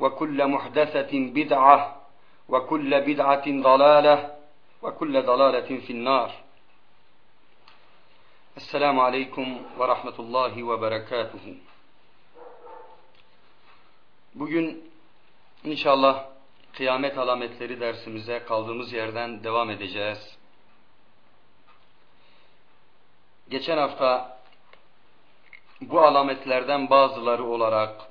وكل محدثة بدعة وكل بدعة ضلالة وكل ضلالة في النار السلام عليكم ورحمة الله وبركاته Bugün inşallah kıyamet alametleri dersimize kaldığımız yerden devam edeceğiz. Geçen hafta bu alametlerden bazıları olarak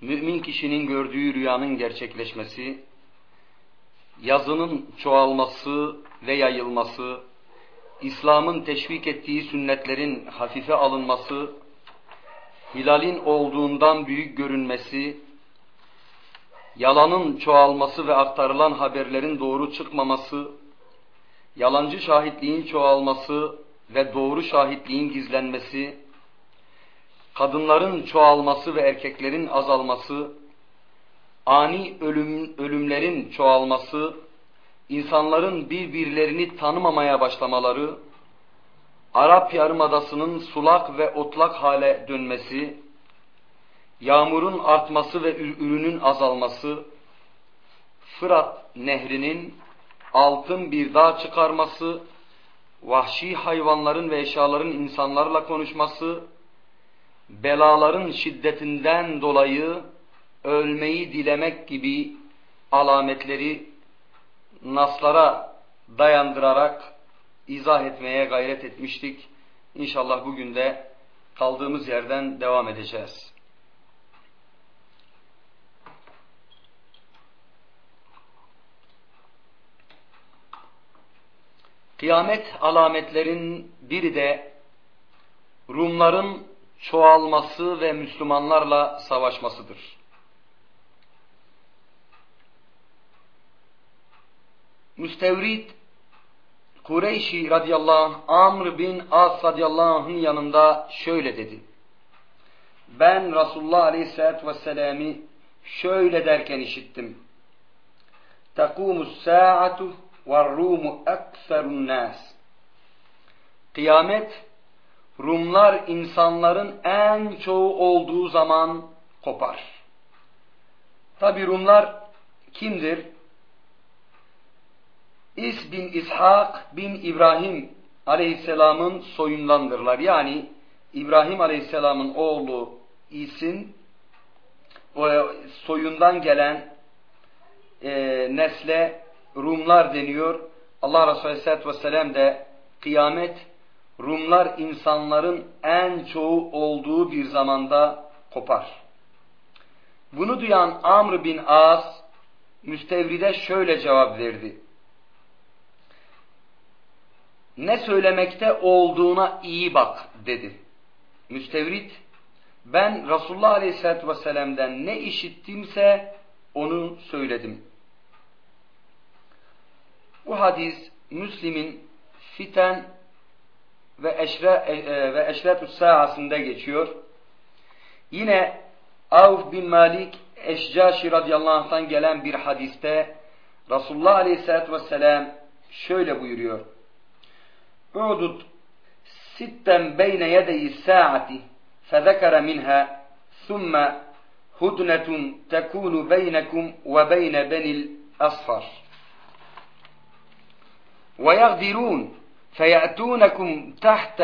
mümin kişinin gördüğü rüyanın gerçekleşmesi, yazının çoğalması ve yayılması, İslam'ın teşvik ettiği sünnetlerin hafife alınması, hilalin olduğundan büyük görünmesi, yalanın çoğalması ve aktarılan haberlerin doğru çıkmaması, yalancı şahitliğin çoğalması ve doğru şahitliğin gizlenmesi, kadınların çoğalması ve erkeklerin azalması, ani ölüm, ölümlerin çoğalması, insanların birbirlerini tanımamaya başlamaları, Arap Yarımadası'nın sulak ve otlak hale dönmesi, yağmurun artması ve ürünün azalması, Fırat nehrinin altın bir dağ çıkarması, vahşi hayvanların ve eşyaların insanlarla konuşması, belaların şiddetinden dolayı ölmeyi dilemek gibi alametleri naslara dayandırarak izah etmeye gayret etmiştik. İnşallah bugün de kaldığımız yerden devam edeceğiz. Kıyamet alametlerin biri de Rumların çoğalması ve Müslümanlarla savaşmasıdır. Müstevrid Kureyşi radıyallahu anh, Amr bin As radıyallahu anh'ın yanında şöyle dedi. Ben Resulullah aleyhissalatü vesselam'ı şöyle derken işittim. Tekumus sa'atu وَالرُّومُ اَكْثَرُ النَّاسِ Kıyamet, Rumlar insanların en çoğu olduğu zaman kopar. Tabi Rumlar kimdir? İs bin İshak bin İbrahim aleyhisselamın soyundandırlar. Yani İbrahim aleyhisselamın oğlu İs'in soyundan gelen e, nesle Rumlar deniyor. Allah Resulü Aleyhisselatü Vesselam de kıyamet Rumlar insanların en çoğu olduğu bir zamanda kopar. Bunu duyan Amr bin As müstevride şöyle cevap verdi. Ne söylemekte olduğuna iyi bak dedi. Müstevrit ben Resulullah Aleyhisselatü Vesselam'dan ne işittimse onu söyledim. Bu hadis Müslim'in fiten ve eşre e, e, ve eşretü saasında geçiyor. Yine Avf bin Malik Eşcaşi radıyallahu anh'tan gelen bir hadiste Resulullah aleyhissalatü vesselam şöyle buyuruyor. U'dud sitten beyne yedeyi saati fezekere minha thumme hudnetun tekunu beynekum ve beyne benil ashar. Ve yagdirun فيأتونكم تحت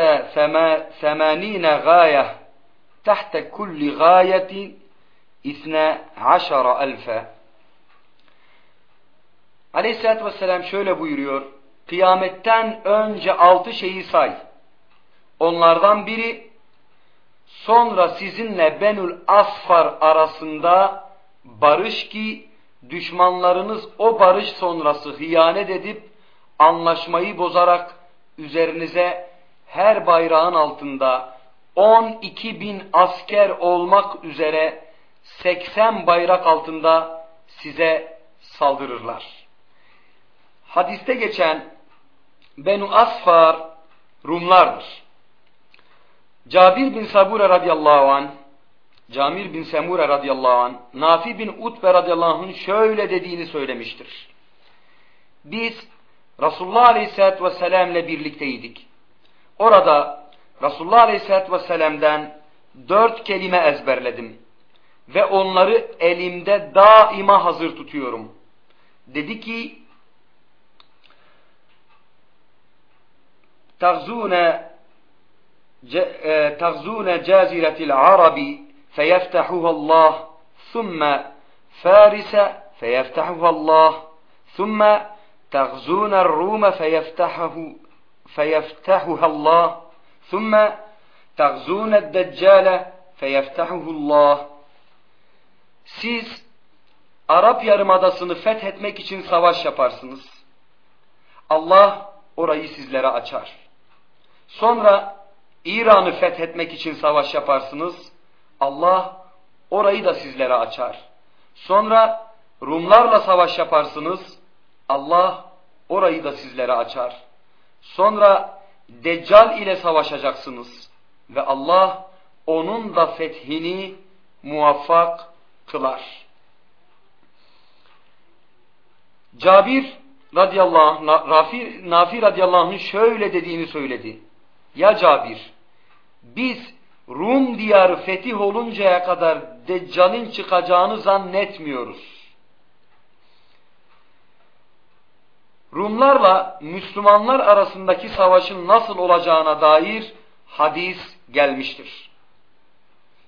ثمانين غاية تحت كل غاية اثنا عشر ألفا Aleyhisselatü Vesselam şöyle buyuruyor. Kıyametten önce altı şeyi say. Onlardan biri sonra sizinle Benül Asfar arasında barış ki düşmanlarınız o barış sonrası hıyanet edip anlaşmayı bozarak üzerinize her bayrağın altında 12 bin asker olmak üzere 80 bayrak altında size saldırırlar. Hadiste geçen Benu Asfar Rumlardır. Cabir bin Sabure radıyallahu an, Camir bin Semure radıyallahu an, Nafi bin Utbe radıyallahu şöyle dediğini söylemiştir. Biz Resulullah aleyhissalatü vesselam ile birlikteydik. Orada Resulullah aleyhissalatü vesselam'dan dört kelime ezberledim. Ve onları elimde daima hazır tutuyorum. Dedi ki, تغزون تغزون جازرة العرب فيفتحها الله ثم فارس فيفتحها الله ثم تغزون الروم فيفتحه فيفتحها الله ثم تغزون الدجال فيفتحه الله Siz Arap Yarımadası'nı fethetmek için savaş yaparsınız. Allah orayı sizlere açar. Sonra İran'ı fethetmek için savaş yaparsınız. Allah orayı da sizlere açar. Sonra Rumlarla savaş yaparsınız. Allah orayı da sizlere açar. Sonra Deccal ile savaşacaksınız. Ve Allah onun da fethini muvaffak kılar. Cabir radıyallahu anh, Rafi, Nafi radıyallahu şöyle dediğini söyledi. Ya Cabir, biz Rum diyarı fetih oluncaya kadar Deccal'in çıkacağını zannetmiyoruz. Rumlarla Müslümanlar arasındaki savaşın nasıl olacağına dair hadis gelmiştir.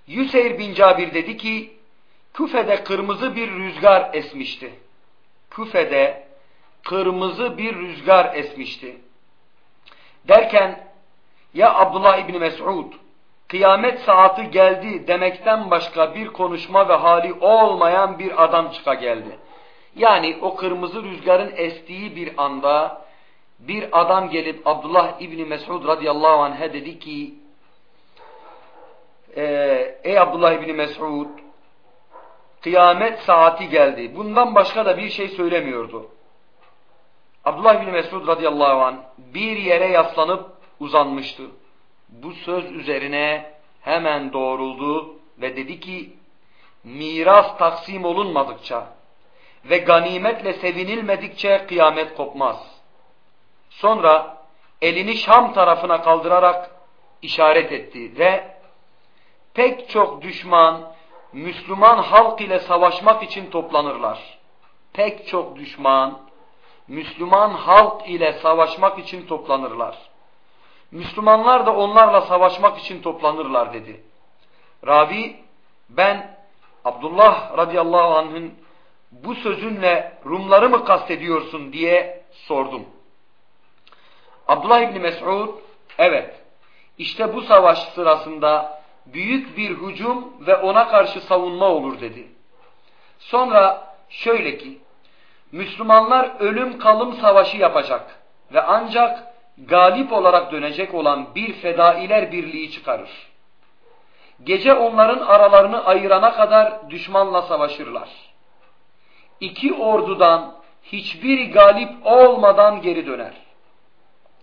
Yüseyr bin Cabir dedi ki, Küfe'de kırmızı bir rüzgar esmişti. Küfe'de kırmızı bir rüzgar esmişti. Derken ya Abdullah İbni Mes'ud kıyamet saati geldi demekten başka bir konuşma ve hali olmayan bir adam çıka geldi. Yani o kırmızı rüzgarın estiği bir anda bir adam gelip Abdullah İbni Mes'ud radıyallahu anh'e dedi ki Ey Abdullah İbni Mes'ud kıyamet saati geldi. Bundan başka da bir şey söylemiyordu. Abdullah bin Mesud radıyallahu an bir yere yaslanıp uzanmıştı. Bu söz üzerine hemen doğruldu ve dedi ki miras taksim olunmadıkça ve ganimetle sevinilmedikçe kıyamet kopmaz. Sonra elini Şam tarafına kaldırarak işaret etti ve pek çok düşman Müslüman halk ile savaşmak için toplanırlar. Pek çok düşman Müslüman halk ile savaşmak için toplanırlar. Müslümanlar da onlarla savaşmak için toplanırlar dedi. Ravi ben Abdullah radıyallahu anh'ın bu sözünle Rumları mı kastediyorsun diye sordum. Abdullah İbni Mes'ud evet işte bu savaş sırasında büyük bir hücum ve ona karşı savunma olur dedi. Sonra şöyle ki Müslümanlar ölüm kalım savaşı yapacak ve ancak galip olarak dönecek olan bir fedailer birliği çıkarır. Gece onların aralarını ayırana kadar düşmanla savaşırlar. İki ordudan hiçbir galip olmadan geri döner.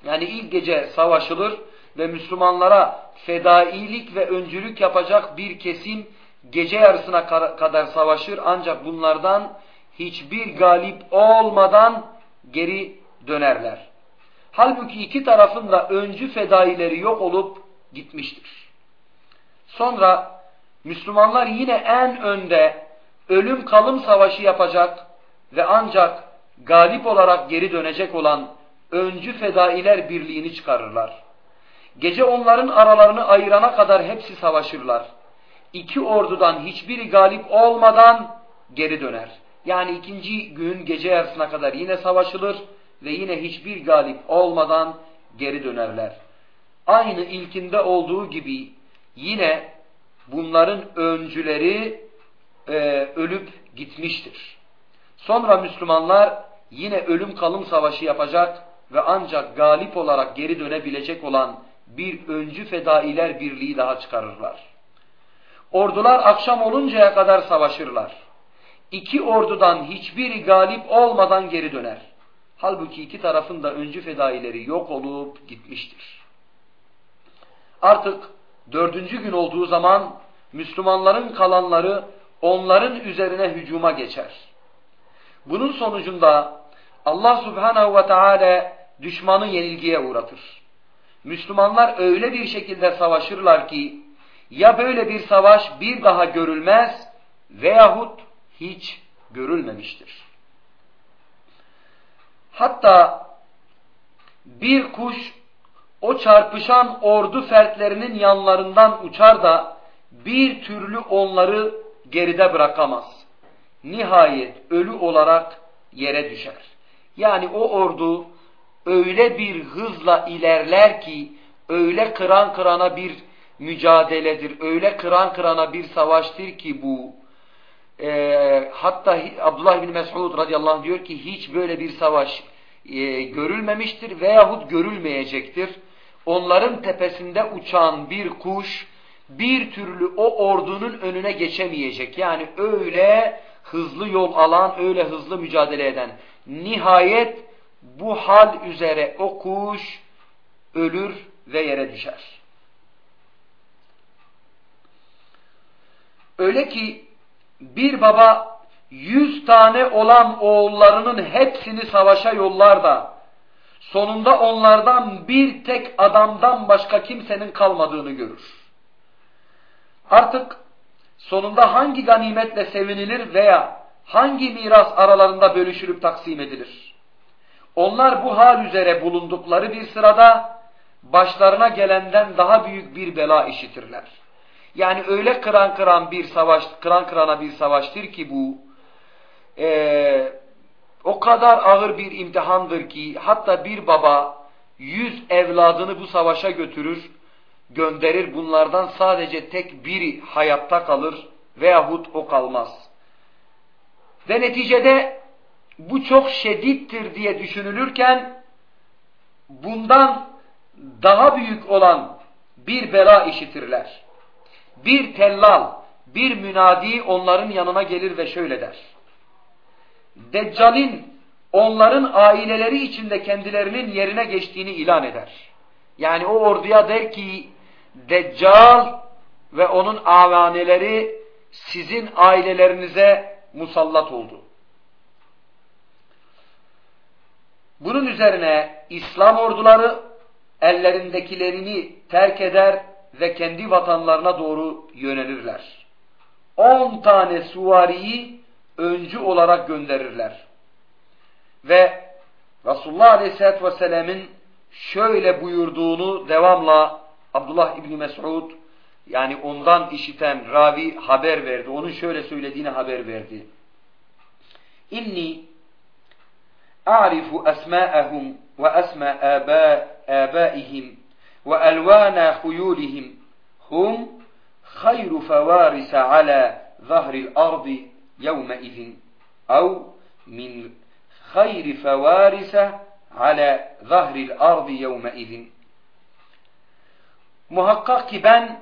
Yani ilk gece savaşılır ve Müslümanlara fedailik ve öncülük yapacak bir kesim gece yarısına kadar savaşır ancak bunlardan hiçbir galip olmadan geri dönerler. Halbuki iki tarafın da öncü fedaileri yok olup gitmiştir. Sonra Müslümanlar yine en önde ölüm kalım savaşı yapacak ve ancak galip olarak geri dönecek olan öncü fedailer birliğini çıkarırlar. Gece onların aralarını ayırana kadar hepsi savaşırlar. İki ordudan hiçbiri galip olmadan geri döner. Yani ikinci gün gece yarısına kadar yine savaşılır ve yine hiçbir galip olmadan geri dönerler. Aynı ilkinde olduğu gibi yine bunların öncüleri e, ölüp gitmiştir. Sonra Müslümanlar yine ölüm kalım savaşı yapacak ve ancak galip olarak geri dönebilecek olan bir öncü fedailer birliği daha çıkarırlar. Ordular akşam oluncaya kadar savaşırlar. İki ordudan hiçbiri galip olmadan geri döner. Halbuki iki tarafın da öncü fedaileri yok olup gitmiştir. Artık dördüncü gün olduğu zaman Müslümanların kalanları onların üzerine hücuma geçer. Bunun sonucunda Allah subhanahu ve teala düşmanı yenilgiye uğratır. Müslümanlar öyle bir şekilde savaşırlar ki ya böyle bir savaş bir daha görülmez veyahut hiç görülmemiştir. Hatta bir kuş o çarpışan ordu fertlerinin yanlarından uçar da bir türlü onları geride bırakamaz. Nihayet ölü olarak yere düşer. Yani o ordu öyle bir hızla ilerler ki öyle kıran kırana bir mücadeledir. Öyle kıran kırana bir savaştır ki bu. E, hatta Abdullah bin Mesud radıyallahu anh diyor ki hiç böyle bir savaş e, görülmemiştir veyahut görülmeyecektir. Onların tepesinde uçan bir kuş bir türlü o ordunun önüne geçemeyecek. Yani öyle hızlı yol alan, öyle hızlı mücadele eden. Nihayet bu hal üzere o kuş ölür ve yere düşer. Öyle ki bir baba yüz tane olan oğullarının hepsini savaşa yollar da sonunda onlardan bir tek adamdan başka kimsenin kalmadığını görür. Artık sonunda hangi ganimetle sevinilir veya hangi miras aralarında bölüşülüp taksim edilir? Onlar bu hal üzere bulundukları bir sırada başlarına gelenden daha büyük bir bela işitirler. Yani öyle kıran kıran bir savaş, kıran kırana bir savaştır ki bu e, o kadar ağır bir imtihandır ki hatta bir baba yüz evladını bu savaşa götürür, gönderir. Bunlardan sadece tek biri hayatta kalır veyahut o kalmaz. Ve neticede bu çok şedittir diye düşünülürken bundan daha büyük olan bir bela işitirler. Bir tellal, bir münadi onların yanına gelir ve şöyle der. Deccal'in onların aileleri içinde kendilerinin yerine geçtiğini ilan eder. Yani o orduya der ki Deccal ve onun avaneleri sizin ailelerinize musallat oldu. Bunun üzerine İslam orduları ellerindekilerini terk eder ve kendi vatanlarına doğru yönelirler. On tane suvariyi öncü olarak gönderirler. Ve Resulullah Aleyhisselatü Vesselam'ın şöyle buyurduğunu devamla Abdullah İbni Mes'ud yani ondan işiten ravi haber verdi. Onun şöyle söylediğini haber verdi. İnni a'rifu esma'ahum ve esma abaihim ve elvana huyulihim hum hayru fevaris ala zahril ardi yevmeizin ev min hayri fevarise ala zahril ardi yevmeizin Muhakkak ki ben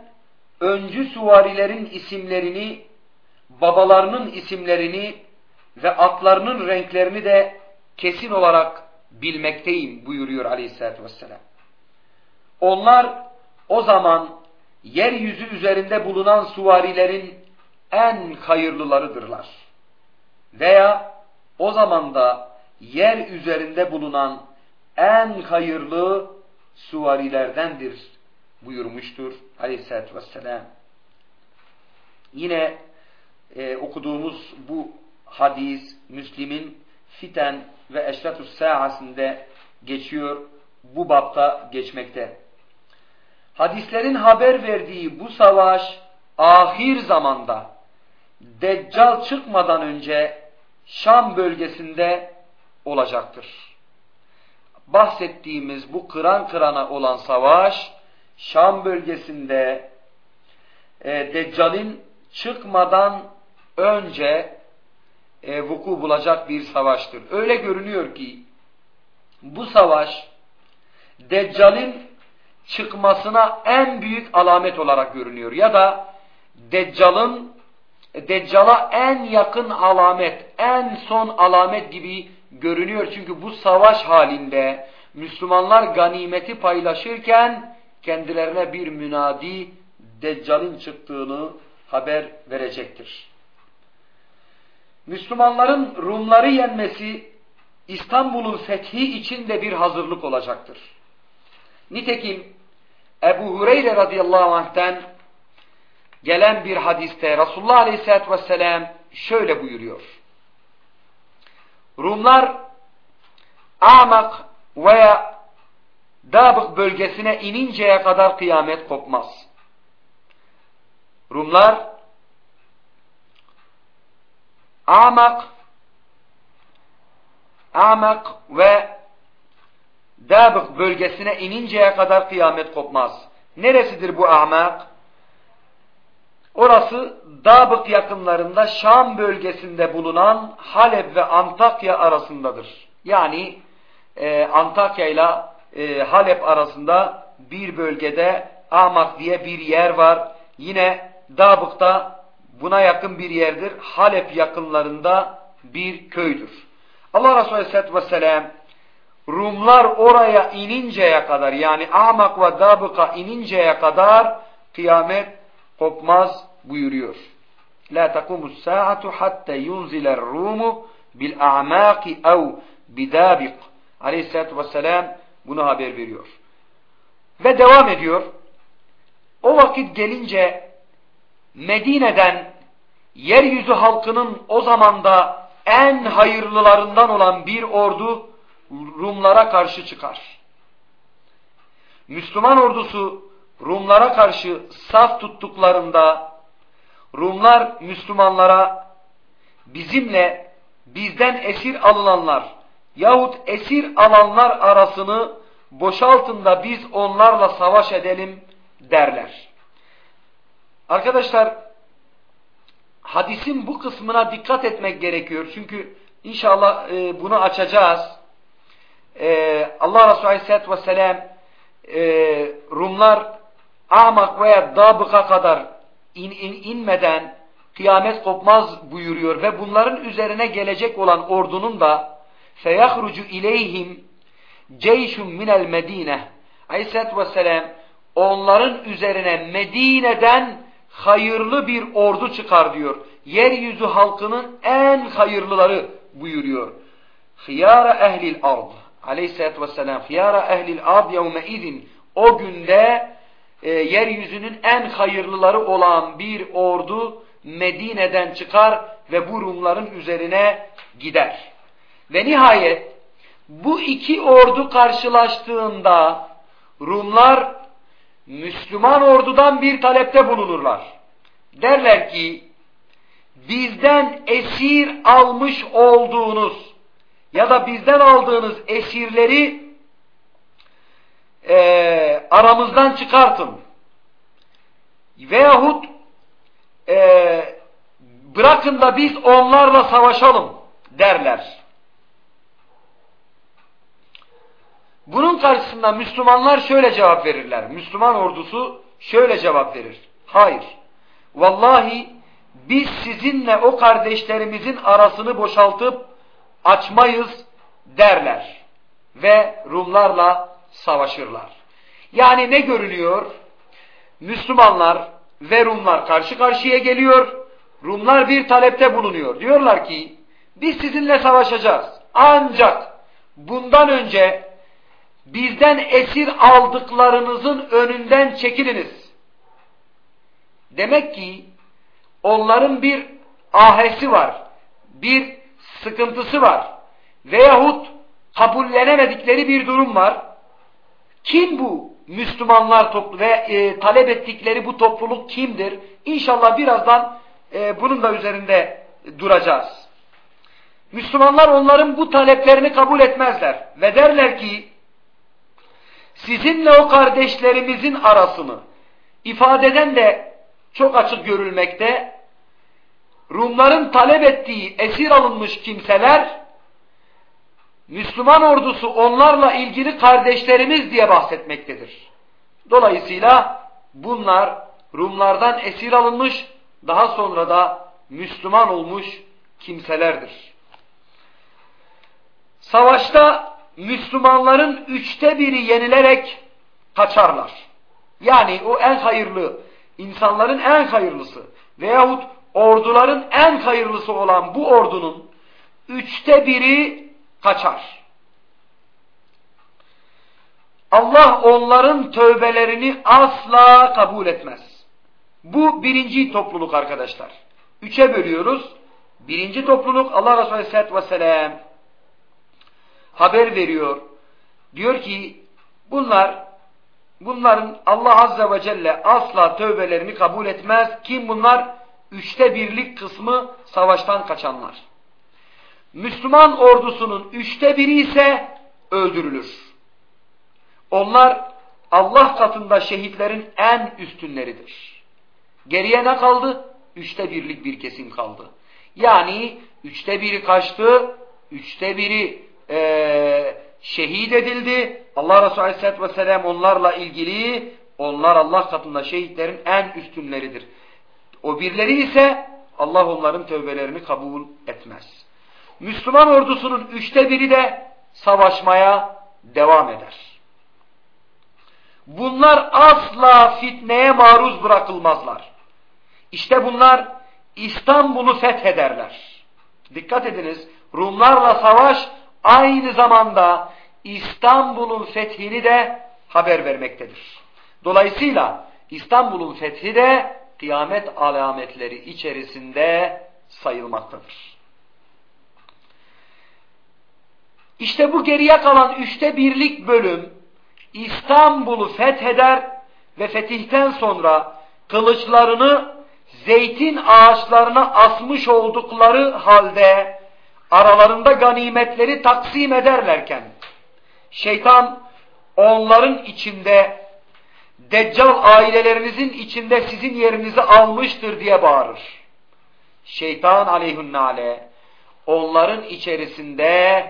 öncü suvarilerin isimlerini, babalarının isimlerini ve atlarının renklerini de kesin olarak bilmekteyim buyuruyor aleyhissalatü vesselam. Onlar o zaman yeryüzü üzerinde bulunan suvarilerin en hayırlılarıdırlar. Veya o zamanda yer üzerinde bulunan en hayırlı suvarilerdendir buyurmuştur aleyhissalatü vesselam. Yine e, okuduğumuz bu hadis Müslim'in Fiten ve Eşratus Sa'asinde geçiyor. Bu bapta geçmekte. Hadislerin haber verdiği bu savaş ahir zamanda Deccal çıkmadan önce Şam bölgesinde olacaktır. Bahsettiğimiz bu kıran kırana olan savaş Şam bölgesinde e, Deccal'in çıkmadan önce e, vuku bulacak bir savaştır. Öyle görünüyor ki bu savaş Deccal'in çıkmasına en büyük alamet olarak görünüyor. Ya da Deccal'ın Deccal'a en yakın alamet, en son alamet gibi görünüyor. Çünkü bu savaş halinde Müslümanlar ganimeti paylaşırken kendilerine bir münadi Deccal'in çıktığını haber verecektir. Müslümanların Rumları yenmesi İstanbul'un fethi için de bir hazırlık olacaktır. Nitekim Ebu Hureyre radıyallahu anh'ten gelen bir hadiste Resulullah aleyhissalatü vesselam şöyle buyuruyor. Rumlar Amak veya Dabık bölgesine ininceye kadar kıyamet kopmaz. Rumlar Amak Amak ve Dabık bölgesine ininceye kadar kıyamet kopmaz. Neresidir bu Amak? Orası Dabık yakınlarında Şam bölgesinde bulunan Halep ve Antakya arasındadır. Yani e, Antakya ile e, Halep arasında bir bölgede Amak diye bir yer var. Yine Dabık'ta buna yakın bir yerdir. Halep yakınlarında bir köydür. Allah Resulü Aleyhisselatü Vesselam Rumlar oraya ininceye kadar yani Amak ve Dabık'a ininceye kadar kıyamet kopmaz buyuruyor. La takumus saatu hatta yunziler rumu bil a'maki ev bidabik. Aleyhisselatü Vesselam bunu haber veriyor. Ve devam ediyor. O vakit gelince Medine'den yeryüzü halkının o zamanda en hayırlılarından olan bir ordu Rumlara karşı çıkar. Müslüman ordusu Rumlara karşı saf tuttuklarında Rumlar Müslümanlara bizimle bizden esir alınanlar yahut esir alanlar arasını boşaltın da biz onlarla savaş edelim derler. Arkadaşlar hadisin bu kısmına dikkat etmek gerekiyor. Çünkü inşallah e, bunu açacağız. E, Allah Resulü Aleyhisselatü Vesselam e, Rumlar Amak veya Dabık'a kadar in, in, inmeden kıyamet kopmaz buyuruyor ve bunların üzerine gelecek olan ordunun da feyahrucu ileyhim ceyşun minel medine Aleyhisselatü Vesselam onların üzerine Medine'den hayırlı bir ordu çıkar diyor. Yeryüzü halkının en hayırlıları buyuruyor. Hıyara ehlil ard. Aleyhisselatü vesselam. Hıyara ehlil ard yevme idin. O günde e, yeryüzünün en hayırlıları olan bir ordu Medine'den çıkar ve bu Rumların üzerine gider. Ve nihayet bu iki ordu karşılaştığında Rumlar Müslüman ordudan bir talepte bulunurlar. Derler ki bizden esir almış olduğunuz ya da bizden aldığınız esirleri e, aramızdan çıkartın. Veyahut e, bırakın da biz onlarla savaşalım derler. Bunun karşısında Müslümanlar şöyle cevap verirler. Müslüman ordusu şöyle cevap verir. Hayır. Vallahi biz sizinle o kardeşlerimizin arasını boşaltıp açmayız derler. Ve Rumlarla savaşırlar. Yani ne görülüyor? Müslümanlar ve Rumlar karşı karşıya geliyor. Rumlar bir talepte bulunuyor. Diyorlar ki biz sizinle savaşacağız. Ancak bundan önce bizden esir aldıklarınızın önünden çekiliniz. Demek ki onların bir ahesi var, bir sıkıntısı var veyahut kabullenemedikleri bir durum var. Kim bu Müslümanlar toplu ve e, talep ettikleri bu topluluk kimdir? İnşallah birazdan e, bunun da üzerinde duracağız. Müslümanlar onların bu taleplerini kabul etmezler ve derler ki sizinle o kardeşlerimizin arasını ifadeden de çok açık görülmekte. Rumların talep ettiği esir alınmış kimseler Müslüman ordusu onlarla ilgili kardeşlerimiz diye bahsetmektedir. Dolayısıyla bunlar Rumlardan esir alınmış, daha sonra da Müslüman olmuş kimselerdir. Savaşta Müslümanların üçte biri yenilerek kaçarlar. Yani o en hayırlı, insanların en hayırlısı veyahut orduların en hayırlısı olan bu ordunun üçte biri kaçar. Allah onların tövbelerini asla kabul etmez. Bu birinci topluluk arkadaşlar. Üçe bölüyoruz. Birinci topluluk Allah Resulü Aleyhisselatü Vesselam haber veriyor. Diyor ki bunlar bunların Allah Azze ve Celle asla tövbelerini kabul etmez. Kim bunlar? Üçte birlik kısmı savaştan kaçanlar. Müslüman ordusunun üçte biri ise öldürülür. Onlar Allah katında şehitlerin en üstünleridir. Geriye ne kaldı? Üçte birlik bir kesim kaldı. Yani üçte biri kaçtı, üçte biri e, şehit edildi. Allah Resulü Aleyhisselatü Vesselam onlarla ilgili onlar Allah katında şehitlerin en üstünleridir. O birleri ise Allah onların tövbelerini kabul etmez. Müslüman ordusunun üçte biri de savaşmaya devam eder. Bunlar asla fitneye maruz bırakılmazlar. İşte bunlar İstanbul'u fethederler. Dikkat ediniz Rumlarla savaş aynı zamanda İstanbul'un fethini de haber vermektedir. Dolayısıyla İstanbul'un fethi de kıyamet alametleri içerisinde sayılmaktadır. İşte bu geriye kalan üçte birlik bölüm İstanbul'u fetheder ve fetihten sonra kılıçlarını zeytin ağaçlarına asmış oldukları halde aralarında ganimetleri taksim ederlerken şeytan onların içinde Deccal ailelerinizin içinde sizin yerinizi almıştır diye bağırır. Şeytan aleyhünnale onların içerisinde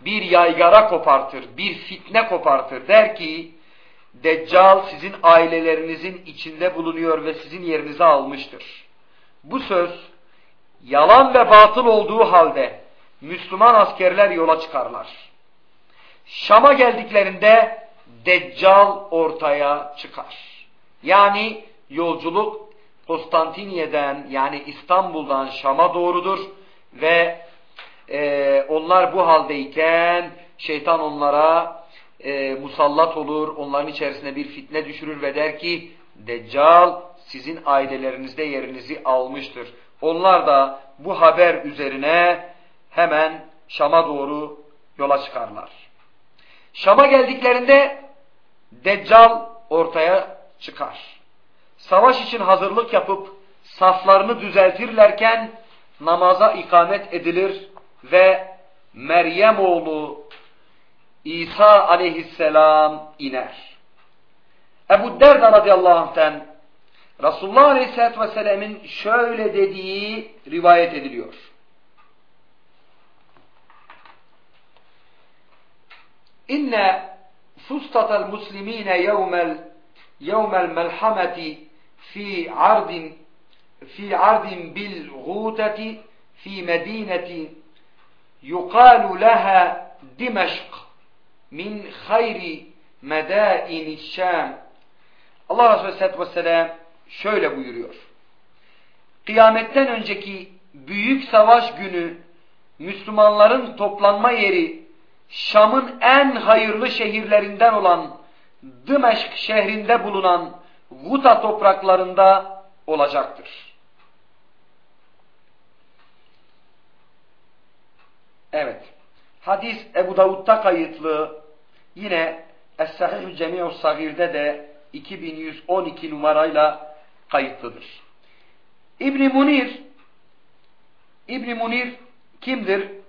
bir yaygara kopartır, bir fitne kopartır. Der ki, Deccal sizin ailelerinizin içinde bulunuyor ve sizin yerinizi almıştır. Bu söz yalan ve batıl olduğu halde Müslüman askerler yola çıkarlar. Şam'a geldiklerinde Deccal ortaya çıkar. Yani yolculuk Konstantinye'den yani İstanbul'dan Şam'a doğrudur ve e, onlar bu haldeyken şeytan onlara e, musallat olur, onların içerisine bir fitne düşürür ve der ki Deccal sizin ailelerinizde yerinizi almıştır. Onlar da bu haber üzerine hemen Şam'a doğru yola çıkarlar. Şam'a geldiklerinde Deccal ortaya çıkar. Savaş için hazırlık yapıp saflarını düzeltirlerken namaza ikamet edilir ve Meryem oğlu İsa aleyhisselam iner. Ebu Derda radıyallahu anh'ten Resulullah aleyhisselatü vesselam'ın şöyle dediği rivayet ediliyor. İnne fustatal muslimine yevmel yevmel melhameti fi ardin fi ardin bil gutati fi medineti yuqalu laha Dimeşk min hayri medaini Şam Allah Resulü Aleyhisselatü Vesselam şöyle buyuruyor. kıyametten önceki büyük savaş günü Müslümanların toplanma yeri Şam'ın en hayırlı şehirlerinden olan Dımeşk şehrinde bulunan Guta topraklarında olacaktır. Evet. Hadis Ebu Davud'da kayıtlı. Yine Es-Sahih Cemi'us Sagir'de de 2112 numarayla kayıtlıdır. İbn Munir İbn Munir kimdir?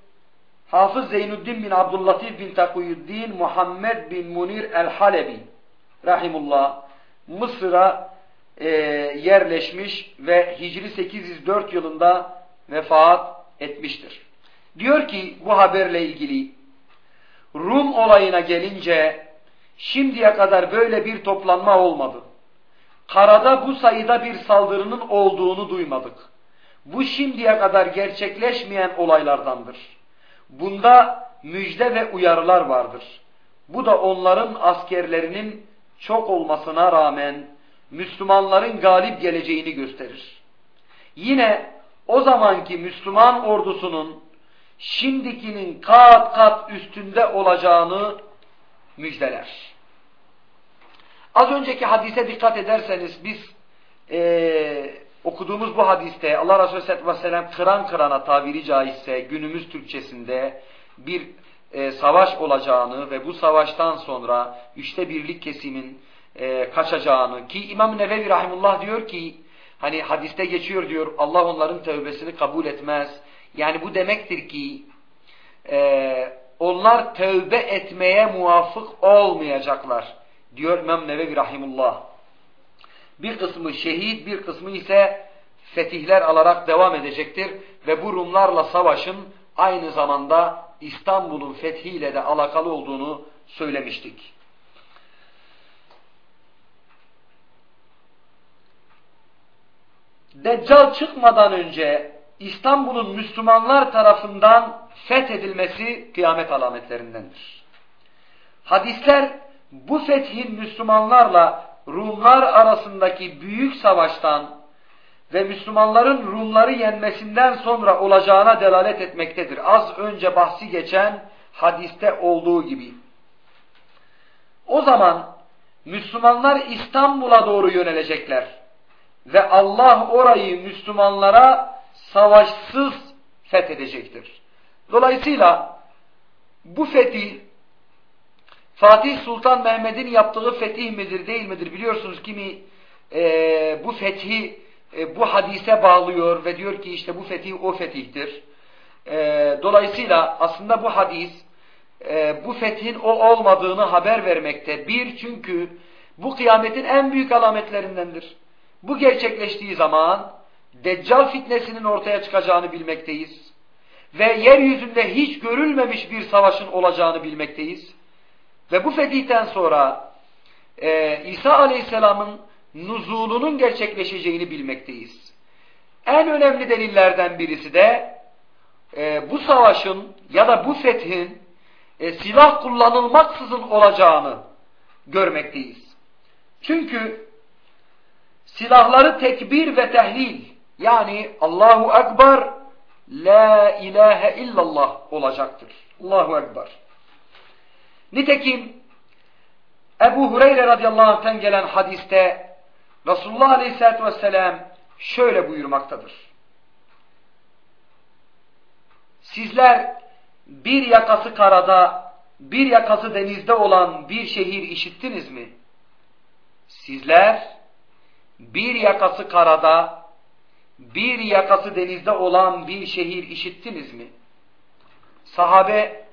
Hafız Zeynüddin bin Abdüllatif bin Takuyuddin Muhammed bin Munir el-Halebi rahimullah Mısır'a e, yerleşmiş ve Hicri 804 yılında vefat etmiştir. Diyor ki bu haberle ilgili Rum olayına gelince şimdiye kadar böyle bir toplanma olmadı. Karada bu sayıda bir saldırının olduğunu duymadık. Bu şimdiye kadar gerçekleşmeyen olaylardandır. Bunda müjde ve uyarılar vardır. Bu da onların askerlerinin çok olmasına rağmen Müslümanların galip geleceğini gösterir. Yine o zamanki Müslüman ordusunun şimdikinin kat kat üstünde olacağını müjdeler. Az önceki hadise dikkat ederseniz biz e, okuduğumuz bu hadiste Allah Resulü Aleyhisselatü Vesselam kıran kırana tabiri caizse günümüz Türkçesinde bir e, savaş olacağını ve bu savaştan sonra üçte birlik kesimin e, kaçacağını ki İmam Nevevi Rahimullah diyor ki hani hadiste geçiyor diyor Allah onların tövbesini kabul etmez. Yani bu demektir ki e, onlar tövbe etmeye muvafık olmayacaklar diyor İmam Nevevi Rahimullah. Bir kısmı şehit, bir kısmı ise fetihler alarak devam edecektir. Ve bu Rumlarla savaşın aynı zamanda İstanbul'un fethiyle de alakalı olduğunu söylemiştik. Deccal çıkmadan önce İstanbul'un Müslümanlar tarafından fethedilmesi kıyamet alametlerindendir. Hadisler bu fethin Müslümanlarla Rumlar arasındaki büyük savaştan ve Müslümanların Rumları yenmesinden sonra olacağına delalet etmektedir. Az önce bahsi geçen hadiste olduğu gibi. O zaman Müslümanlar İstanbul'a doğru yönelecekler. Ve Allah orayı Müslümanlara savaşsız fethedecektir. Dolayısıyla bu fetih Fatih Sultan Mehmet'in yaptığı fetih midir değil midir biliyorsunuz kimi e, bu fethi e, bu hadise bağlıyor ve diyor ki işte bu fetih o fetihtir. E, dolayısıyla aslında bu hadis e, bu fethin o olmadığını haber vermekte. Bir çünkü bu kıyametin en büyük alametlerindendir. Bu gerçekleştiği zaman Deccal fitnesinin ortaya çıkacağını bilmekteyiz. Ve yeryüzünde hiç görülmemiş bir savaşın olacağını bilmekteyiz. Ve bu fetihten sonra e, İsa Aleyhisselam'ın nuzulunun gerçekleşeceğini bilmekteyiz. En önemli delillerden birisi de e, bu savaşın ya da bu fethin e, silah kullanılmaksızın olacağını görmekteyiz. Çünkü silahları tekbir ve tehlil yani Allahu Ekber La ilahe illallah olacaktır. Allahu Ekber. Nitekim Ebu Hureyre radıyallahu anh'ten gelen hadiste Resulullah Aleyhisselatü Vesselam şöyle buyurmaktadır. Sizler bir yakası karada, bir yakası denizde olan bir şehir işittiniz mi? Sizler bir yakası karada, bir yakası denizde olan bir şehir işittiniz mi? Sahabe,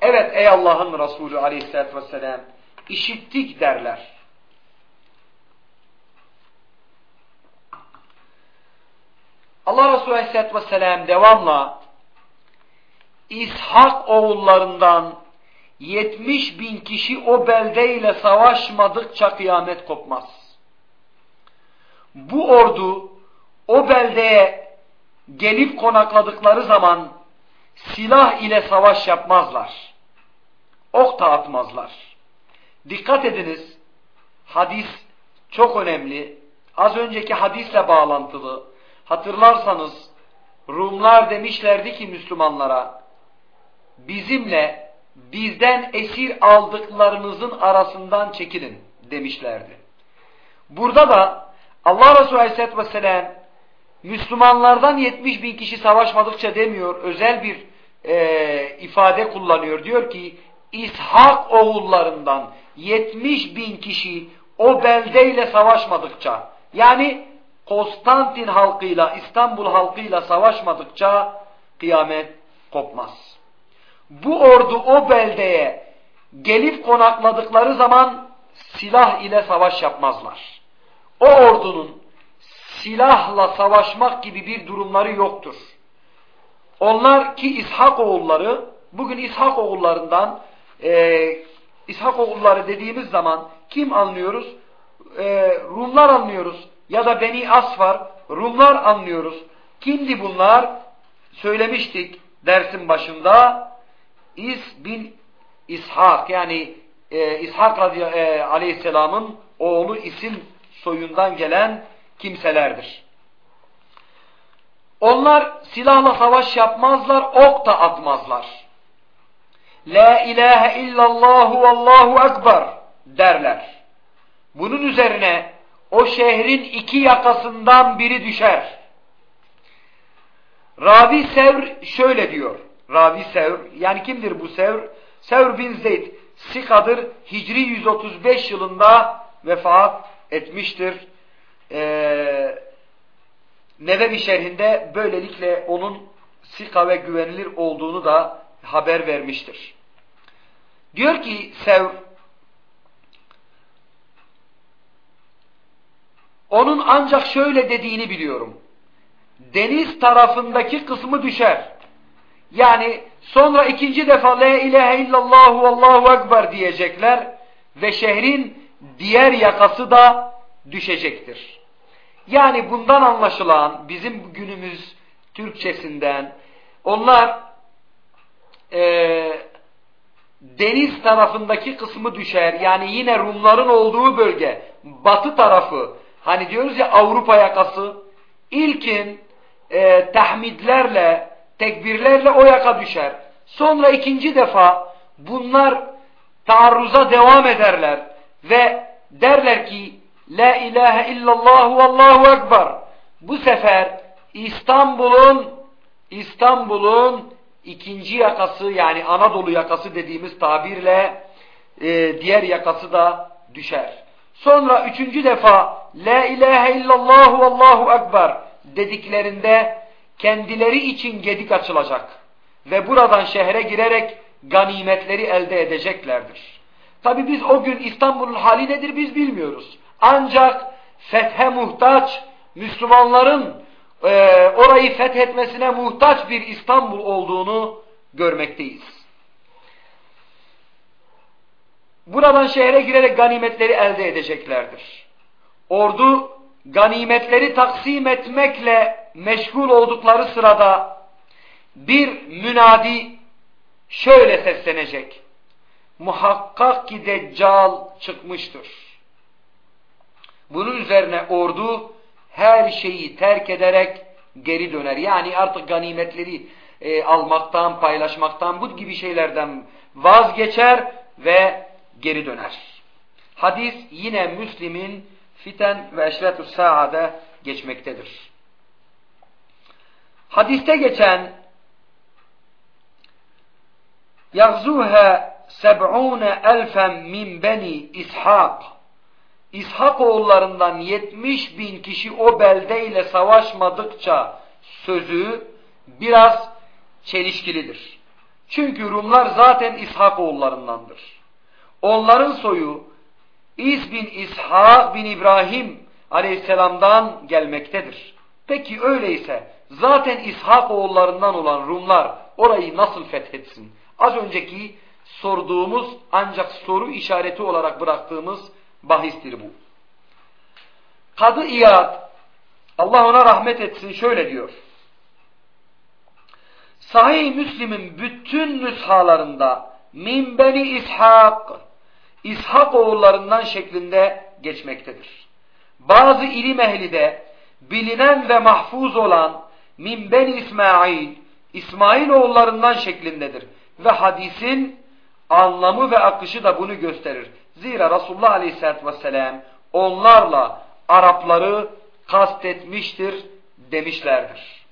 evet ey Allah'ın Resulü aleyhissalatü vesselam, işittik derler. Allah Resulü Aleyhisselatü Vesselam devamla İshak oğullarından 70 bin kişi o beldeyle savaşmadıkça kıyamet kopmaz. Bu ordu o beldeye gelip konakladıkları zaman silah ile savaş yapmazlar. Ok da atmazlar. Dikkat ediniz, hadis çok önemli. Az önceki hadisle bağlantılı. Hatırlarsanız Rumlar demişlerdi ki Müslümanlara bizimle bizden esir aldıklarınızın arasından çekilin demişlerdi. Burada da Allah Resulü Aleyhisselatü Vesselam Müslümanlardan 70 bin kişi savaşmadıkça demiyor, özel bir e, ifade kullanıyor. Diyor ki İshak oğullarından 70 bin kişi o beldeyle savaşmadıkça yani Konstantin halkıyla İstanbul halkıyla savaşmadıkça kıyamet kopmaz. Bu ordu o beldeye gelip konakladıkları zaman silah ile savaş yapmazlar. O ordunun silahla savaşmak gibi bir durumları yoktur. Onlar ki İshak oğulları, bugün İshak oğullarından e, İshak oğulları dediğimiz zaman kim anlıyoruz? E, Rumlar anlıyoruz. Ya da Beni Asfar, Rumlar anlıyoruz. Kimdi bunlar? Söylemiştik dersin başında. İs bin İshak yani e, İshak e, aleyhisselamın oğlu isim soyundan gelen kimselerdir. Onlar silahla savaş yapmazlar, ok da atmazlar. La ilahe illallahu vallahu ekber derler. Bunun üzerine o şehrin iki yakasından biri düşer. Ravi Sevr şöyle diyor. Ravi Sevr, yani kimdir bu Sevr? Sevr bin Zeyd, Sika'dır. Hicri 135 yılında vefat etmiştir. Ee, Nevevi şerhinde böylelikle onun Sika ve güvenilir olduğunu da haber vermiştir. Diyor ki Sevr, onun ancak şöyle dediğini biliyorum. Deniz tarafındaki kısmı düşer. Yani sonra ikinci defa La ilahe illallah Allahu ekber diyecekler ve şehrin diğer yakası da düşecektir. Yani bundan anlaşılan bizim günümüz Türkçesinden onlar e, deniz tarafındaki kısmı düşer. Yani yine Rumların olduğu bölge batı tarafı hani diyoruz ya Avrupa yakası ilkin e, tahmidlerle tekbirlerle o yaka düşer. Sonra ikinci defa bunlar taarruza devam ederler ve derler ki La ilahe illallah ve Allahu ekber. Bu sefer İstanbul'un İstanbul'un ikinci yakası yani Anadolu yakası dediğimiz tabirle e, diğer yakası da düşer. Sonra üçüncü defa La ilahe illallah ve Allahu ekber dediklerinde kendileri için gedik açılacak ve buradan şehre girerek ganimetleri elde edeceklerdir. Tabi biz o gün İstanbul'un hali nedir biz bilmiyoruz. Ancak fethe muhtaç Müslümanların e, orayı fethetmesine muhtaç bir İstanbul olduğunu görmekteyiz. Buradan şehre girerek ganimetleri elde edeceklerdir. Ordu ganimetleri taksim etmekle meşgul oldukları sırada bir münadi şöyle seslenecek. Muhakkak ki Deccal çıkmıştır. Bunun üzerine ordu her şeyi terk ederek geri döner. Yani artık ganimetleri e, almaktan, paylaşmaktan, bu gibi şeylerden vazgeçer ve geri döner. Hadis yine Müslim'in Fiten ve Eşretü Sa'ada geçmektedir. Hadiste geçen يَغْزُوهَا سَبْعُونَ أَلْفًا مِنْ بَنِي İshak İshak oğullarından 70 bin kişi o beldeyle savaşmadıkça sözü biraz çelişkilidir. Çünkü Rumlar zaten İshak oğullarındandır. Onların soyu İz bin İshak bin İbrahim aleyhisselamdan gelmektedir. Peki öyleyse zaten İshak oğullarından olan Rumlar orayı nasıl fethetsin? Az önceki sorduğumuz ancak soru işareti olarak bıraktığımız bahistir bu. Kadı İyad, Allah ona rahmet etsin şöyle diyor. Sahih Müslim'in bütün nüshalarında min beni İshak, İshak oğullarından şeklinde geçmektedir. Bazı ilim ehli de bilinen ve mahfuz olan min ben İsmail, İsmail oğullarından şeklindedir. Ve hadisin anlamı ve akışı da bunu gösterir. Zira Resulullah Aleyhisselatü Vesselam onlarla Arapları kastetmiştir demişlerdir.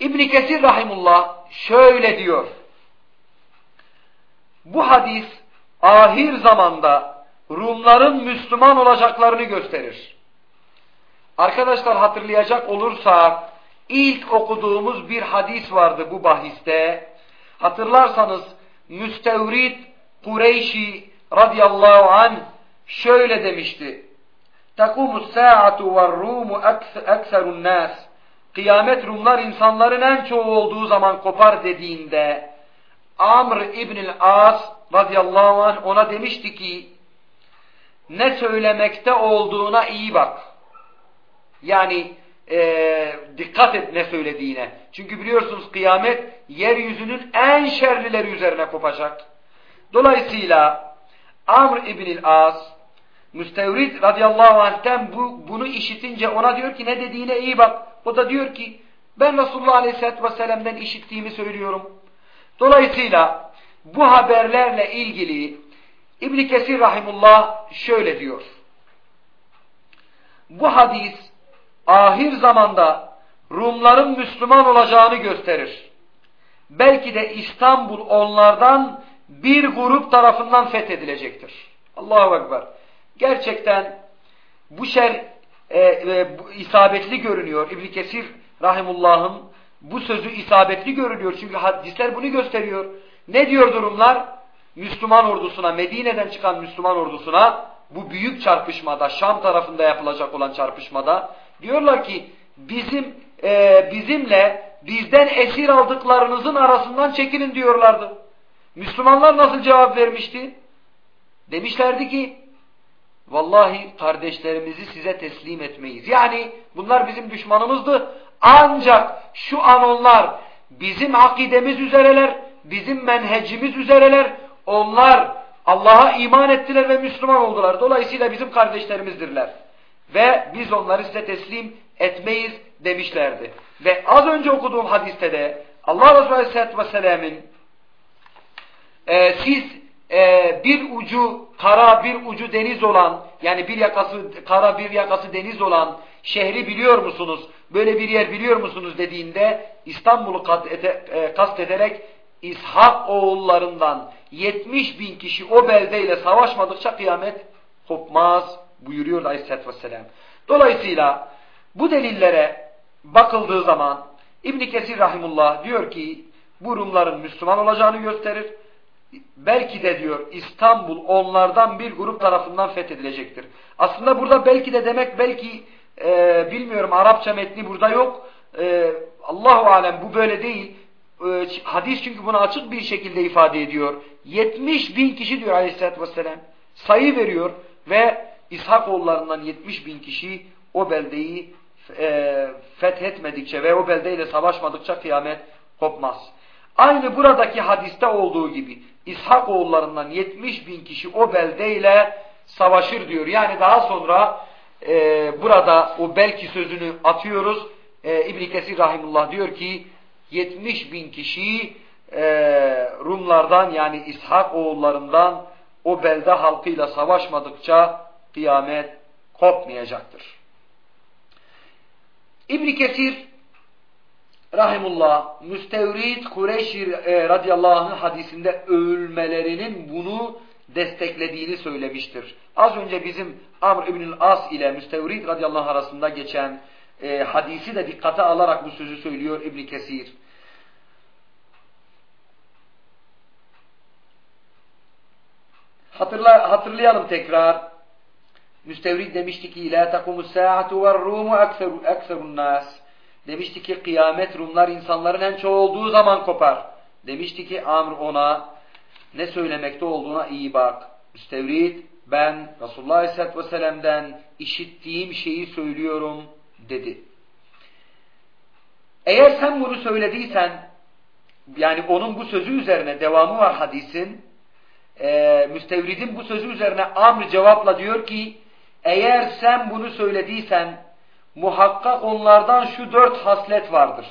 İbn Kesir Rahimullah şöyle diyor. Bu hadis ahir zamanda Rumların Müslüman olacaklarını gösterir. Arkadaşlar hatırlayacak olursa ilk okuduğumuz bir hadis vardı bu bahiste. Hatırlarsanız Müstevrid Kureyşi radıyallahu an şöyle demişti. Takumu sa'atu ve rumu ekserun nas. Kıyamet Rumlar insanların en çoğu olduğu zaman kopar dediğinde Amr İbnül As radıyallahu anh ona demişti ki ne söylemekte olduğuna iyi bak. Yani e, dikkat et ne söylediğine. Çünkü biliyorsunuz kıyamet yeryüzünün en şerlileri üzerine kopacak. Dolayısıyla Amr İbnül As Müstevrid radıyallahu anh'ten bu, bunu işitince ona diyor ki ne dediğine iyi bak. O da diyor ki ben Resulullah aleyhisselatü vesselam'dan işittiğimi söylüyorum. Dolayısıyla bu haberlerle ilgili İbn Kesir rahimullah şöyle diyor. Bu hadis ahir zamanda Rumların Müslüman olacağını gösterir. Belki de İstanbul onlardan bir grup tarafından fethedilecektir. Allahu Ekber. Gerçekten bu şer e, e, bu, isabetli görünüyor. İbn Kesir rahimullah'ın bu sözü isabetli görünüyor. Çünkü hadisler bunu gösteriyor. Ne diyor durumlar? Müslüman ordusuna, Medine'den çıkan Müslüman ordusuna bu büyük çarpışmada, Şam tarafında yapılacak olan çarpışmada diyorlar ki bizim e, bizimle bizden esir aldıklarınızın arasından çekinin diyorlardı. Müslümanlar nasıl cevap vermişti? Demişlerdi ki vallahi kardeşlerimizi size teslim etmeyiz. Yani bunlar bizim düşmanımızdı. Ancak şu an onlar bizim akidemiz üzereler, bizim menhecimiz üzereler. Onlar Allah'a iman ettiler ve Müslüman oldular. Dolayısıyla bizim kardeşlerimizdirler. Ve biz onları size teslim etmeyiz demişlerdi. Ve az önce okuduğum hadiste de Allah Resulü Aleyhisselatü Vesselam'ın e, siz e, bir ucu kara bir ucu deniz olan yani bir yakası kara bir yakası deniz olan şehri biliyor musunuz? Böyle bir yer biliyor musunuz dediğinde İstanbul'u e, kastederek İshak oğullarından 70 bin kişi o beldeyle savaşmadıkça kıyamet kopmaz buyuruyor Aleyhisselatü Vesselam. Dolayısıyla bu delillere bakıldığı zaman İbn Kesir Rahimullah diyor ki bu Rumların Müslüman olacağını gösterir belki de diyor İstanbul onlardan bir grup tarafından fethedilecektir. Aslında burada belki de demek belki e, bilmiyorum Arapça metni burada yok. E, Allahu alem bu böyle değil. E, hadis çünkü bunu açık bir şekilde ifade ediyor. 70 bin kişi diyor aleyhissalatü vesselam. Sayı veriyor ve İshak oğullarından 70 bin kişi o beldeyi e, fethetmedikçe ve o beldeyle savaşmadıkça kıyamet kopmaz. Aynı buradaki hadiste olduğu gibi İshak oğullarından 70 bin kişi o beldeyle savaşır diyor. Yani daha sonra e, burada o belki sözünü atıyoruz. E, İbn Kesir Rahimullah diyor ki 70 bin kişi e, Rumlardan yani İshak oğullarından o belde halkıyla savaşmadıkça kıyamet kopmayacaktır. İbn Kesir rahimullah müstevrid Kureyşi e, radıyallahu anh hadisinde övülmelerinin bunu desteklediğini söylemiştir. Az önce bizim Amr İbnül As ile müstevrid radıyallahu anh arasında geçen e, hadisi de dikkate alarak bu sözü söylüyor İbn Kesir. Hatırla, hatırlayalım tekrar. Müstevrid demişti ki la takumus sa'atu ve rumu ekserun nas. Demişti ki kıyamet Rumlar insanların en çoğu olduğu zaman kopar. Demişti ki Amr ona ne söylemekte olduğuna iyi bak. Müstevrid ben Resulullah Aleyhisselatü Vesselam'den işittiğim şeyi söylüyorum dedi. Eğer sen bunu söylediysen yani onun bu sözü üzerine devamı var hadisin e, müstevridin bu sözü üzerine Amr cevapla diyor ki eğer sen bunu söylediysen muhakkak onlardan şu dört haslet vardır.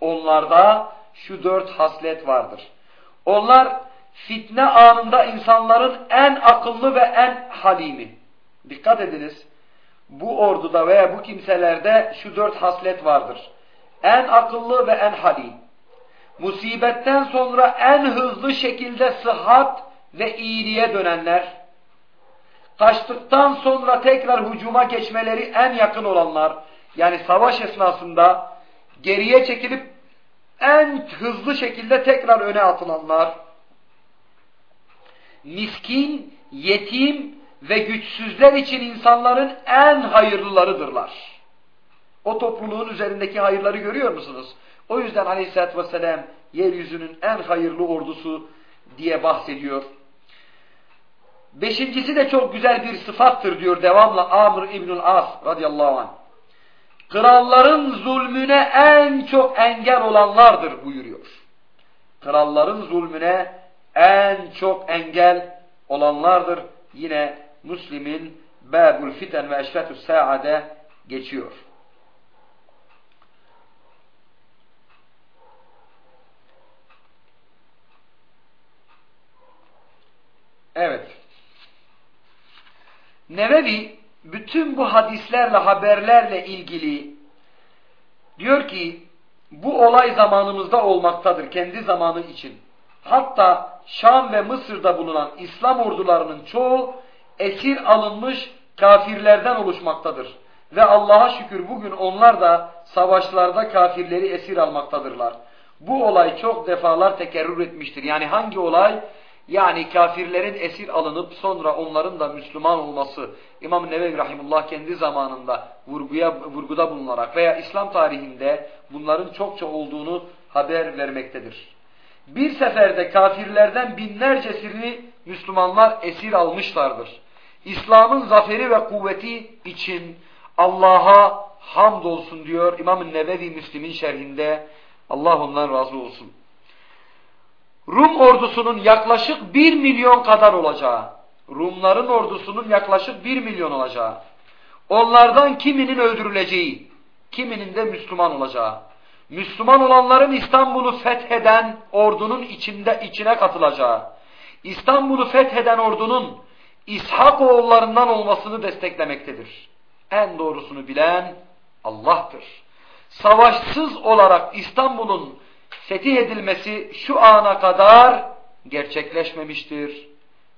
Onlarda şu dört haslet vardır. Onlar fitne anında insanların en akıllı ve en halimi. Dikkat ediniz. Bu orduda veya bu kimselerde şu dört haslet vardır. En akıllı ve en halim. Musibetten sonra en hızlı şekilde sıhhat ve iyiliğe dönenler, kaçtıktan sonra tekrar hücuma geçmeleri en yakın olanlar, yani savaş esnasında geriye çekilip en hızlı şekilde tekrar öne atılanlar, miskin, yetim ve güçsüzler için insanların en hayırlılarıdırlar. O topluluğun üzerindeki hayırları görüyor musunuz? O yüzden aleyhissalatü vesselam yeryüzünün en hayırlı ordusu diye bahsediyor. Beşincisi de çok güzel bir sıfattır diyor devamla Amr İbnül As radıyallahu anh. Kralların zulmüne en çok engel olanlardır buyuruyor. Kralların zulmüne en çok engel olanlardır. Yine Müslim'in Babul Fiten ve Eşretü Sa'ade geçiyor. Evet. Nevevi bütün bu hadislerle, haberlerle ilgili diyor ki bu olay zamanımızda olmaktadır kendi zamanı için. Hatta Şam ve Mısır'da bulunan İslam ordularının çoğu esir alınmış kafirlerden oluşmaktadır. Ve Allah'a şükür bugün onlar da savaşlarda kafirleri esir almaktadırlar. Bu olay çok defalar tekerrür etmiştir. Yani hangi olay? Yani kafirlerin esir alınıp sonra onların da Müslüman olması İmam Nevevi Rahimullah kendi zamanında vurguya, vurguda bulunarak veya İslam tarihinde bunların çokça olduğunu haber vermektedir. Bir seferde kafirlerden binlercesini Müslümanlar esir almışlardır. İslam'ın zaferi ve kuvveti için Allah'a hamdolsun diyor İmam Nevevi Müslim'in şerhinde. Allah ondan razı olsun. Rum ordusunun yaklaşık bir milyon kadar olacağı, Rumların ordusunun yaklaşık bir milyon olacağı, onlardan kiminin öldürüleceği, kiminin de Müslüman olacağı, Müslüman olanların İstanbul'u fetheden ordunun içinde içine katılacağı, İstanbul'u fetheden ordunun İshak oğullarından olmasını desteklemektedir. En doğrusunu bilen Allah'tır. Savaşsız olarak İstanbul'un fetih edilmesi şu ana kadar gerçekleşmemiştir.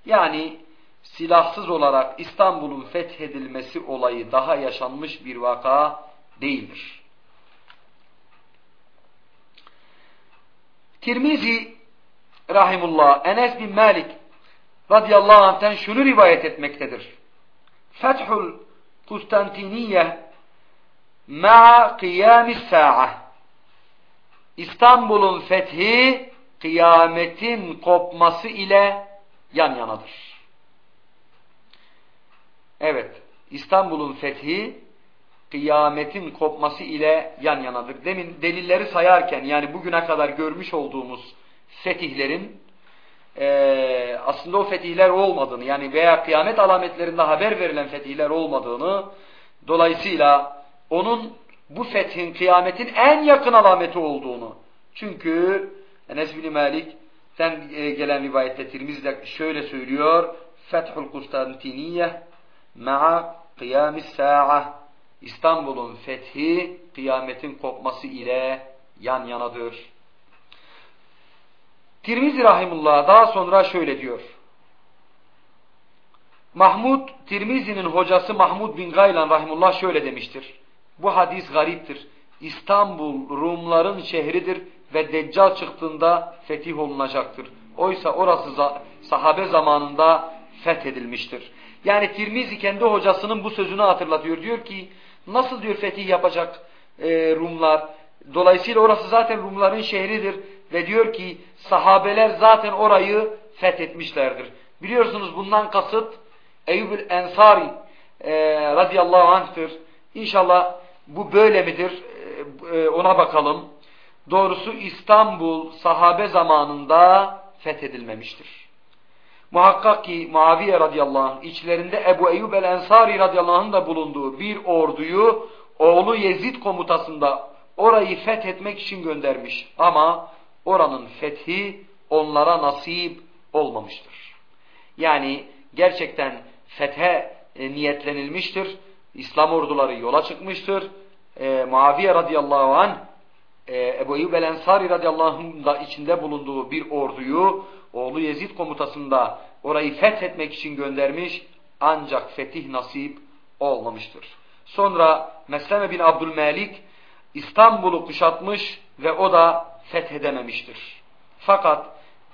Yani silahsız olarak İstanbul'un fethedilmesi olayı daha yaşanmış bir vaka değildir. Tirmizi rahimullah Enes bin Malik radıyallahu anh'ten şunu rivayet etmektedir. Fethul Kustantiniye ma'a kıyamis sa'ah İstanbul'un fethi kıyametin kopması ile yan yanadır. Evet, İstanbul'un fethi kıyametin kopması ile yan yanadır. Demin delilleri sayarken yani bugüne kadar görmüş olduğumuz fetihlerin e, aslında o fetihler olmadığını yani veya kıyamet alametlerinde haber verilen fetihler olmadığını dolayısıyla onun bu fethin kıyametin en yakın alameti olduğunu. Çünkü Enes bin Malik'ten e, gelen rivayette Tirmiz'de şöyle söylüyor. Fethul Kustantiniye ma'a kıyamis sa'a İstanbul'un fethi kıyametin kopması ile yan yanadır. Tirmizi Rahimullah daha sonra şöyle diyor. Mahmud, Tirmizi'nin hocası Mahmud bin Gaylan Rahimullah şöyle demiştir. Bu hadis gariptir. İstanbul Rumların şehridir ve Deccal çıktığında fetih olunacaktır. Oysa orası sahabe zamanında fethedilmiştir. Yani Tirmizi kendi hocasının bu sözünü hatırlatıyor. Diyor ki nasıl diyor fetih yapacak e, Rumlar? Dolayısıyla orası zaten Rumların şehridir ve diyor ki sahabeler zaten orayı fethetmişlerdir. Biliyorsunuz bundan kasıt Eyyub Ensari e, radıyallahu anh'tır. İnşallah bu böyle midir? E, e, ona bakalım. Doğrusu İstanbul sahabe zamanında fethedilmemiştir. Muhakkak ki Muaviye radıyallahu anh içlerinde Ebu Eyyub el-Ensari radıyallahu anh'ın da bulunduğu bir orduyu oğlu Yezid komutasında orayı fethetmek için göndermiş. Ama oranın fethi onlara nasip olmamıştır. Yani gerçekten fethe e, niyetlenilmiştir. İslam orduları yola çıkmıştır. E, Muaviye radıyallahu anh e, Ebu Eyyub el-Ensari radıyallahu anh'ın da içinde bulunduğu bir orduyu oğlu Yezid komutasında orayı fethetmek için göndermiş ancak fetih nasip olmamıştır. Sonra Mesleme bin Abdülmelik İstanbul'u kuşatmış ve o da fethedememiştir. Fakat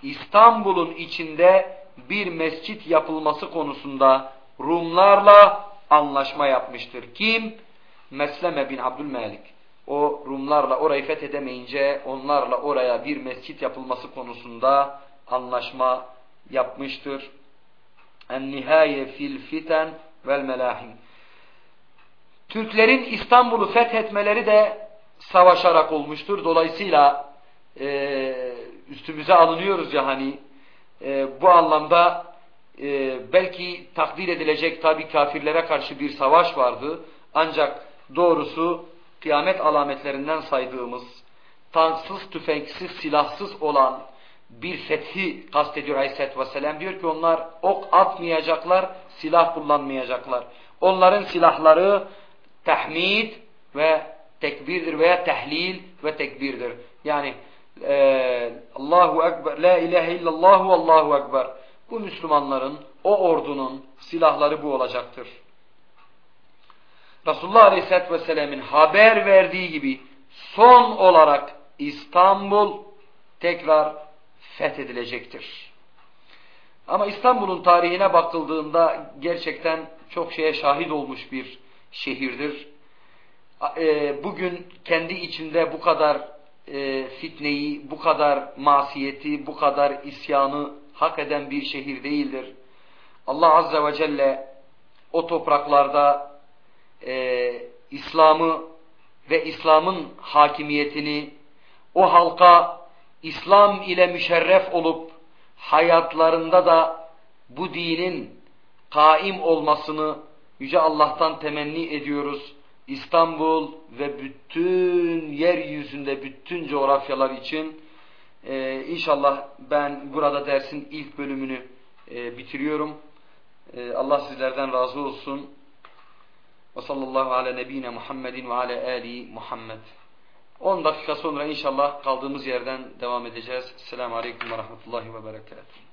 İstanbul'un içinde bir mescit yapılması konusunda Rumlarla anlaşma yapmıştır. Kim? Mesleme bin Abdülmelik. O Rumlarla orayı fethedemeyince onlarla oraya bir mescit yapılması konusunda anlaşma yapmıştır. En-nihaye fil fiten vel melahim. Türklerin İstanbul'u fethetmeleri de savaşarak olmuştur. Dolayısıyla e, üstümüze alınıyoruz ya hani e, bu anlamda e, belki takdir edilecek tabi kafirlere karşı bir savaş vardı. Ancak doğrusu kıyamet alametlerinden saydığımız tanksız, tüfeksiz, silahsız olan bir fethi kastediyor Aleyhisselatü Vesselam. Diyor ki onlar ok atmayacaklar, silah kullanmayacaklar. Onların silahları tahmid ve tekbirdir veya tehlil ve tekbirdir. Yani e, Allahu Ekber, La ilahe illallah Allahu Ekber. Bu Müslümanların, o ordunun silahları bu olacaktır. Resulullah Aleyhisselatü Vesselam'ın haber verdiği gibi son olarak İstanbul tekrar fethedilecektir. Ama İstanbul'un tarihine bakıldığında gerçekten çok şeye şahit olmuş bir şehirdir. E, bugün kendi içinde bu kadar e, fitneyi, bu kadar masiyeti, bu kadar isyanı hak eden bir şehir değildir. Allah Azze ve Celle o topraklarda e, İslam'ı ve İslam'ın hakimiyetini o halka İslam ile müşerref olup hayatlarında da bu dinin kaim olmasını Yüce Allah'tan temenni ediyoruz. İstanbul ve bütün yeryüzünde bütün coğrafyalar için ee, inşallah ben burada dersin ilk bölümünü e, bitiriyorum. Ee, Allah sizlerden razı olsun. Ve sallallahu ala nebine Muhammedin ve ala ali Muhammed. 10 dakika sonra inşallah kaldığımız yerden devam edeceğiz. Selamun Aleyküm ve Rahmetullahi ve Berekatuhu.